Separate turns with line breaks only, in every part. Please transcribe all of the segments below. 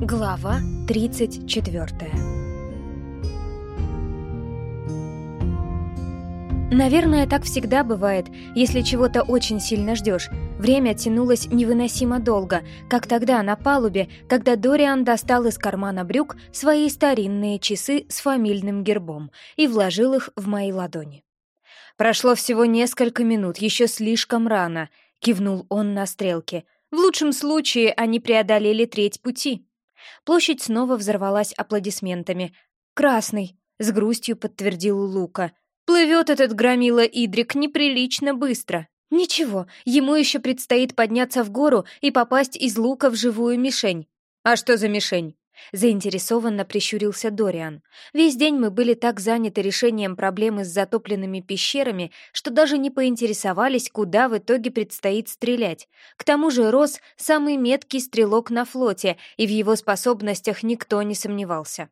Глава 34 Наверное, так всегда бывает, если чего-то очень сильно ждешь. Время тянулось невыносимо долго, как тогда на палубе, когда Дориан достал из кармана брюк свои старинные часы с фамильным гербом и вложил их в мои ладони. «Прошло всего несколько минут, еще слишком рано», — кивнул он на стрелке. «В лучшем случае они преодолели треть пути». Площадь снова взорвалась аплодисментами. «Красный», — с грустью подтвердил Лука. «Плывет этот громила Идрик неприлично быстро». «Ничего, ему еще предстоит подняться в гору и попасть из лука в живую мишень». «А что за мишень?» Заинтересованно прищурился Дориан. Весь день мы были так заняты решением проблемы с затопленными пещерами, что даже не поинтересовались, куда в итоге предстоит стрелять. К тому же Рос — самый меткий стрелок на флоте, и в его способностях никто не сомневался.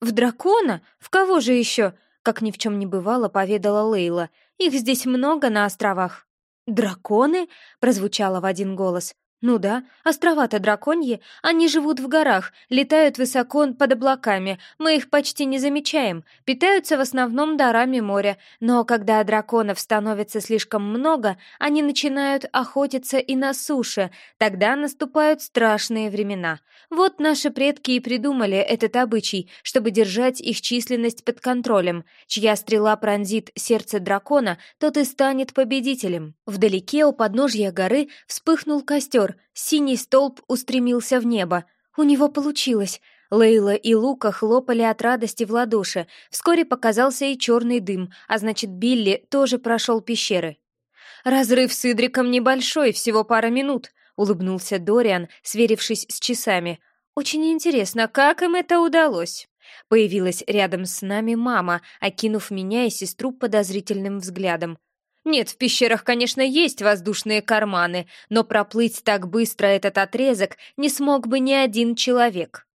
«В дракона? В кого же еще?» Как ни в чем не бывало, поведала Лейла. «Их здесь много на островах». «Драконы?» — прозвучало в один голос. «Ну да, острова-то драконьи, они живут в горах, летают высоко под облаками, мы их почти не замечаем, питаются в основном дарами моря, но когда драконов становится слишком много, они начинают охотиться и на суше, тогда наступают страшные времена. Вот наши предки и придумали этот обычай, чтобы держать их численность под контролем. Чья стрела пронзит сердце дракона, тот и станет победителем». Вдалеке у подножья горы вспыхнул костер, костер, синий столб устремился в небо. У него получилось. Лейла и Лука хлопали от радости в ладоши. Вскоре показался и черный дым, а значит, Билли тоже прошел пещеры. «Разрыв с Идриком небольшой, всего пара минут», — улыбнулся Дориан, сверившись с часами. «Очень интересно, как им это удалось?» Появилась рядом с нами мама, окинув меня и сестру подозрительным взглядом. Нет, в пещерах, конечно, есть воздушные карманы, но проплыть так быстро этот отрезок не смог бы ни один человек.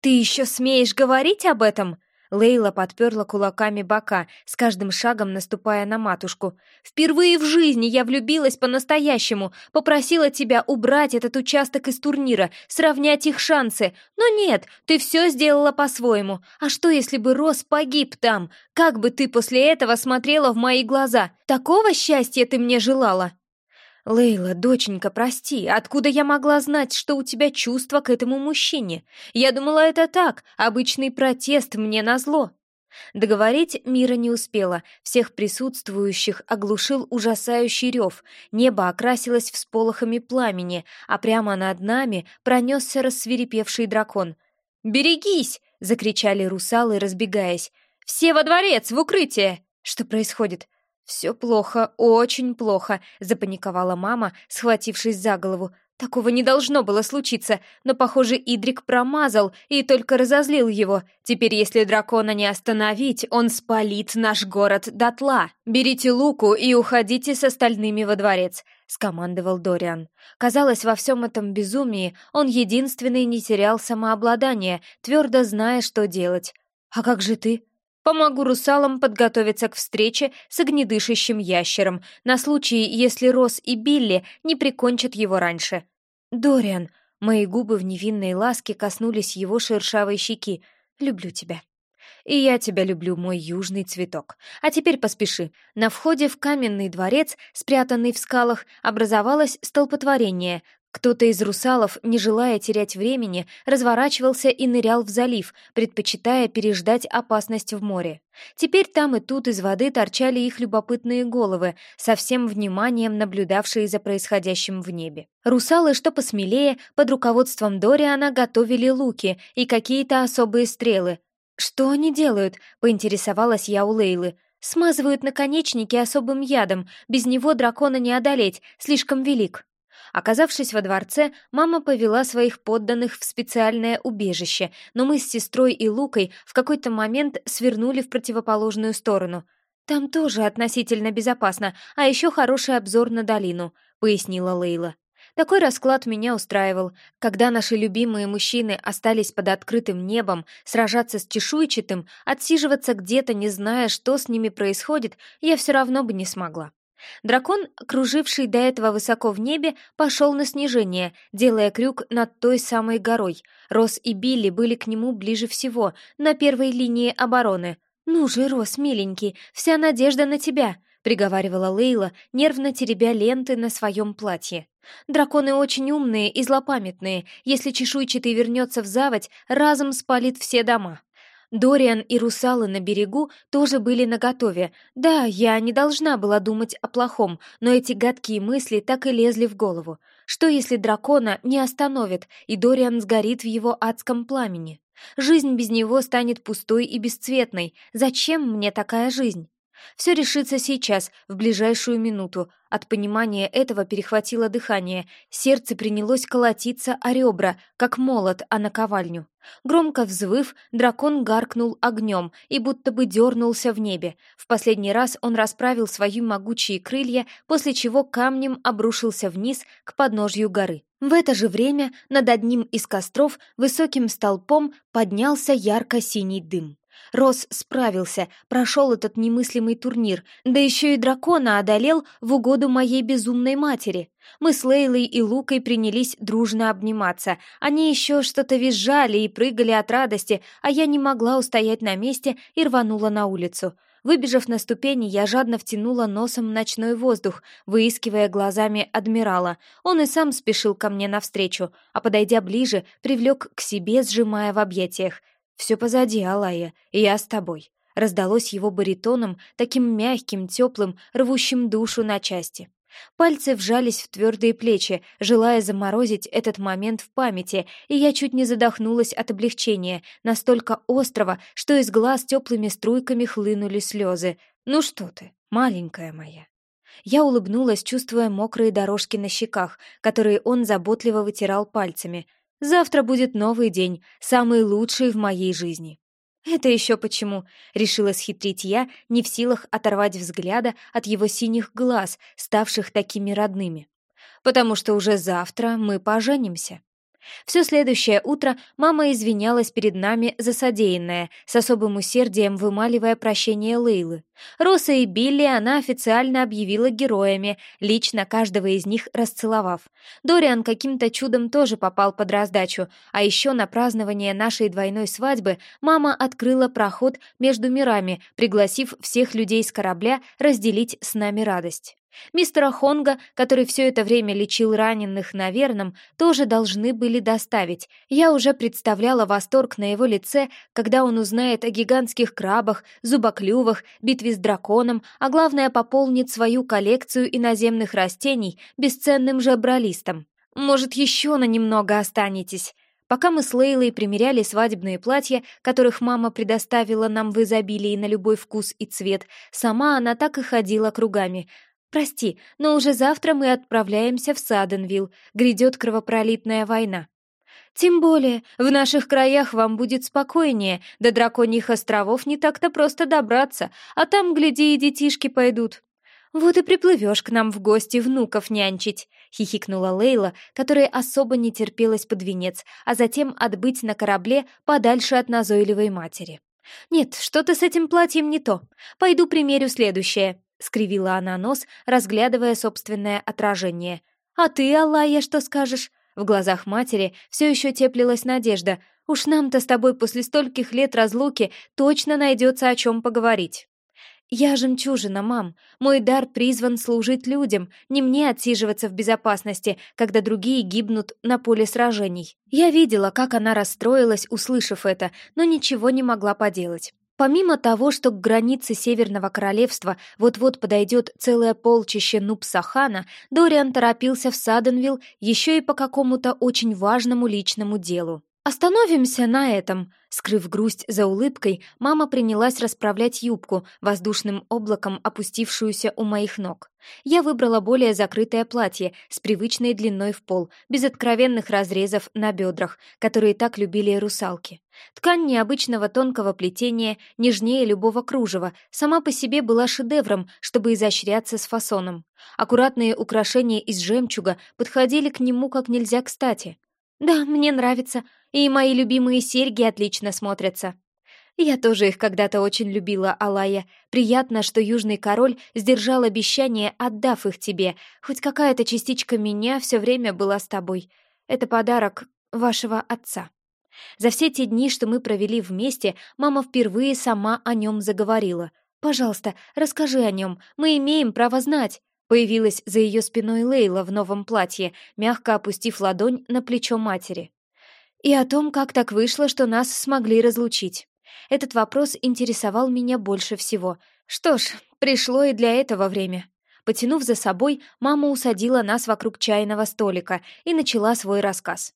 «Ты еще смеешь говорить об этом?» Лейла подперла кулаками бока, с каждым шагом наступая на матушку. «Впервые в жизни я влюбилась по-настоящему, попросила тебя убрать этот участок из турнира, сравнять их шансы. Но нет, ты все сделала по-своему. А что, если бы Рос погиб там? Как бы ты после этого смотрела в мои глаза? Такого счастья ты мне желала?» «Лейла, доченька, прости, откуда я могла знать, что у тебя чувства к этому мужчине? Я думала, это так, обычный протест мне назло». Договорить Мира не успела, всех присутствующих оглушил ужасающий рев, небо окрасилось всполохами пламени, а прямо над нами пронесся рассверепевший дракон. «Берегись!» — закричали русалы, разбегаясь. «Все во дворец, в укрытие!» «Что происходит?» «Все плохо, очень плохо», — запаниковала мама, схватившись за голову. Такого не должно было случиться, но, похоже, Идрик промазал и только разозлил его. Теперь, если дракона не остановить, он спалит наш город дотла. «Берите луку и уходите с остальными во дворец», — скомандовал Дориан. Казалось, во всем этом безумии он единственный не терял самообладание, твердо зная, что делать. «А как же ты?» Помогу русалам подготовиться к встрече с огнедышащим ящером на случай, если Рос и Билли не прикончат его раньше. «Дориан!» Мои губы в невинной ласке коснулись его шершавой щеки. «Люблю тебя». «И я тебя люблю, мой южный цветок. А теперь поспеши. На входе в каменный дворец, спрятанный в скалах, образовалось столпотворение, кто-то из русалов, не желая терять времени, разворачивался и нырял в залив, предпочитая переждать опасность в море. Теперь там и тут из воды торчали их любопытные головы, со всем вниманием наблюдавшие за происходящим в небе. Русалы, что посмелее, под руководством Дориана готовили луки и какие-то особые стрелы. «Что они делают?» — поинтересовалась я у Лейлы. «Смазывают наконечники особым ядом, без него дракона не одолеть, слишком велик». Оказавшись во дворце, мама повела своих подданных в специальное убежище, но мы с сестрой и Лукой в какой-то момент свернули в противоположную сторону. «Там тоже относительно безопасно, а еще хороший обзор на долину», — пояснила Лейла. Такой расклад меня устраивал. Когда наши любимые мужчины остались под открытым небом, сражаться с чешуйчатым, отсиживаться где-то, не зная, что с ними происходит, я все равно бы не смогла. Дракон, круживший до этого высоко в небе, пошел на снижение, делая крюк над той самой горой. Рос и Билли были к нему ближе всего, на первой линии обороны. «Ну же, Рос, миленький, вся надежда на тебя!» — приговаривала Лейла, нервно теребя ленты на своем платье. «Драконы очень умные и злопамятные. Если чешуйчатый вернется в заводь, разом спалит все дома». Дориан и русалы на берегу тоже были наготове. Да, я не должна была думать о плохом, но эти гадкие мысли так и лезли в голову. Что если дракона не остановит, и Дориан сгорит в его адском пламени? Жизнь без него станет пустой и бесцветной. Зачем мне такая жизнь? Все решится сейчас, в ближайшую минуту. От понимания этого перехватило дыхание. Сердце принялось колотиться о ребра, как молот, а наковальню. Громко взвыв, дракон гаркнул огнем и будто бы дернулся в небе. В последний раз он расправил свои могучие крылья, после чего камнем обрушился вниз к подножью горы. В это же время над одним из костров высоким столпом поднялся ярко-синий дым. Рос справился, прошел этот немыслимый турнир, да еще и дракона одолел в угоду моей безумной матери. Мы с Лейлой и Лукой принялись дружно обниматься. Они еще что-то визжали и прыгали от радости, а я не могла устоять на месте и рванула на улицу. Выбежав на ступени, я жадно втянула носом ночной воздух, выискивая глазами адмирала. Он и сам спешил ко мне навстречу, а, подойдя ближе, привлек к себе, сжимая в объятиях. «Все позади, Алая, и я с тобой», — раздалось его баритоном, таким мягким, теплым, рвущим душу на части. Пальцы вжались в твердые плечи, желая заморозить этот момент в памяти, и я чуть не задохнулась от облегчения, настолько острого, что из глаз теплыми струйками хлынули слезы. «Ну что ты, маленькая моя!» Я улыбнулась, чувствуя мокрые дорожки на щеках, которые он заботливо вытирал пальцами — Завтра будет новый день, самый лучший в моей жизни. «Это еще почему?» — решила схитрить я, не в силах оторвать взгляда от его синих глаз, ставших такими родными. «Потому что уже завтра мы поженимся». Все следующее утро мама извинялась перед нами за содеянное, с особым усердием вымаливая прощение Лейлы. Роса и Билли она официально объявила героями, лично каждого из них расцеловав. Дориан каким-то чудом тоже попал под раздачу, а еще на празднование нашей двойной свадьбы мама открыла проход между мирами, пригласив всех людей с корабля разделить с нами радость. Мистера Хонга, который все это время лечил раненых на верном, тоже должны были доставить. Я уже представляла восторг на его лице, когда он узнает о гигантских крабах, зубоклювах, битве с драконом, а главное пополнит свою коллекцию иноземных растений бесценным жабролистом. Может, еще на немного останетесь? Пока мы с Лейлой примеряли свадебные платья, которых мама предоставила нам в изобилии на любой вкус и цвет, сама она так и ходила кругами — «Прости, но уже завтра мы отправляемся в Саденвилл. Грядет кровопролитная война». «Тем более, в наших краях вам будет спокойнее, до драконьих островов не так-то просто добраться, а там, гляди, и детишки пойдут». «Вот и приплывешь к нам в гости внуков нянчить», — хихикнула Лейла, которая особо не терпелась под венец, а затем отбыть на корабле подальше от назойливой матери. «Нет, что-то с этим платьем не то. Пойду примерю следующее». — скривила она нос, разглядывая собственное отражение. «А ты, Аллая, что скажешь?» В глазах матери все еще теплилась надежда. «Уж нам-то с тобой после стольких лет разлуки точно найдется о чем поговорить». «Я жемчужина, мам. Мой дар призван служить людям, не мне отсиживаться в безопасности, когда другие гибнут на поле сражений». Я видела, как она расстроилась, услышав это, но ничего не могла поделать. Помимо того, что к границе Северного Королевства вот-вот подойдет целое полчище Нупсахана, Дориан торопился в Саденвилл еще и по какому-то очень важному личному делу. «Остановимся на этом!» Скрыв грусть за улыбкой, мама принялась расправлять юбку, воздушным облаком опустившуюся у моих ног. Я выбрала более закрытое платье с привычной длиной в пол, без откровенных разрезов на бедрах, которые так любили русалки. Ткань необычного тонкого плетения, нежнее любого кружева, сама по себе была шедевром, чтобы изощряться с фасоном. Аккуратные украшения из жемчуга подходили к нему как нельзя кстати. «Да, мне нравится», и мои любимые серьги отлично смотрятся. Я тоже их когда-то очень любила, Алая. Приятно, что Южный Король сдержал обещание, отдав их тебе. Хоть какая-то частичка меня все время была с тобой. Это подарок вашего отца. За все те дни, что мы провели вместе, мама впервые сама о нем заговорила. «Пожалуйста, расскажи о нем, мы имеем право знать». Появилась за ее спиной Лейла в новом платье, мягко опустив ладонь на плечо матери. И о том, как так вышло, что нас смогли разлучить. Этот вопрос интересовал меня больше всего. Что ж, пришло и для этого время. Потянув за собой, мама усадила нас вокруг чайного столика и начала свой рассказ.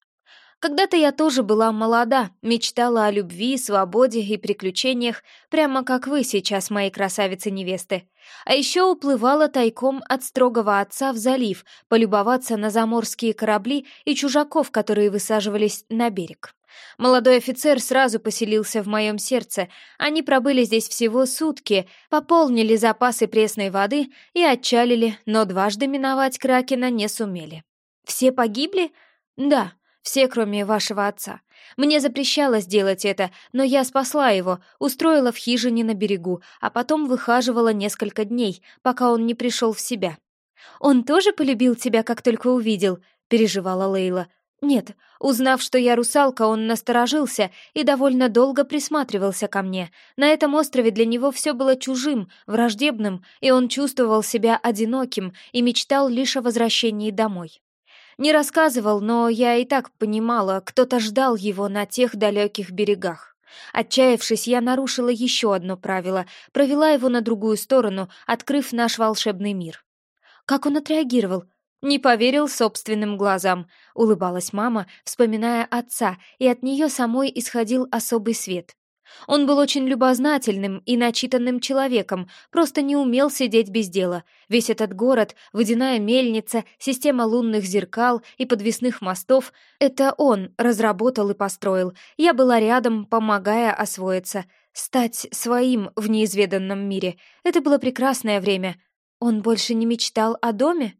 Когда-то я тоже была молода, мечтала о любви, свободе и приключениях, прямо как вы сейчас, мои красавицы-невесты. А еще уплывала тайком от строгого отца в залив, полюбоваться на заморские корабли и чужаков, которые высаживались на берег. Молодой офицер сразу поселился в моем сердце. Они пробыли здесь всего сутки, пополнили запасы пресной воды и отчалили, но дважды миновать Кракена не сумели. Все погибли? Да, все, кроме вашего отца. Мне запрещалось делать это, но я спасла его, устроила в хижине на берегу, а потом выхаживала несколько дней, пока он не пришел в себя. «Он тоже полюбил тебя, как только увидел?» — переживала Лейла. «Нет, узнав, что я русалка, он насторожился и довольно долго присматривался ко мне. На этом острове для него все было чужим, враждебным, и он чувствовал себя одиноким и мечтал лишь о возвращении домой. Не рассказывал, но я и так понимала, кто-то ждал его на тех далеких берегах. Отчаявшись, я нарушила еще одно правило, провела его на другую сторону, открыв наш волшебный мир. Как он отреагировал? Не поверил собственным глазам, улыбалась мама, вспоминая отца, и от нее самой исходил особый свет. Он был очень любознательным и начитанным человеком, просто не умел сидеть без дела. Весь этот город, водяная мельница, система лунных зеркал и подвесных мостов — это он разработал и построил. Я была рядом, помогая освоиться. Стать своим в неизведанном мире — это было прекрасное время. Он больше не мечтал о доме?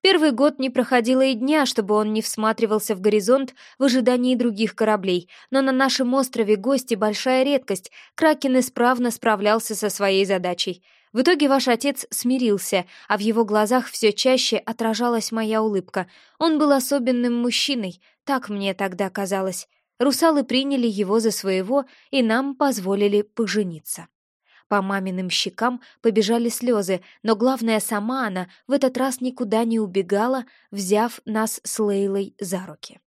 Первый год не проходило и дня, чтобы он не всматривался в горизонт в ожидании других кораблей, но на нашем острове гости большая редкость, Кракен исправно справлялся со своей задачей. В итоге ваш отец смирился, а в его глазах все чаще отражалась моя улыбка. Он был особенным мужчиной, так мне тогда казалось. Русалы приняли его за своего, и нам позволили пожениться. По маминым щекам побежали слезы, но главное, сама она в этот раз никуда не убегала, взяв нас с Лейлой за руки.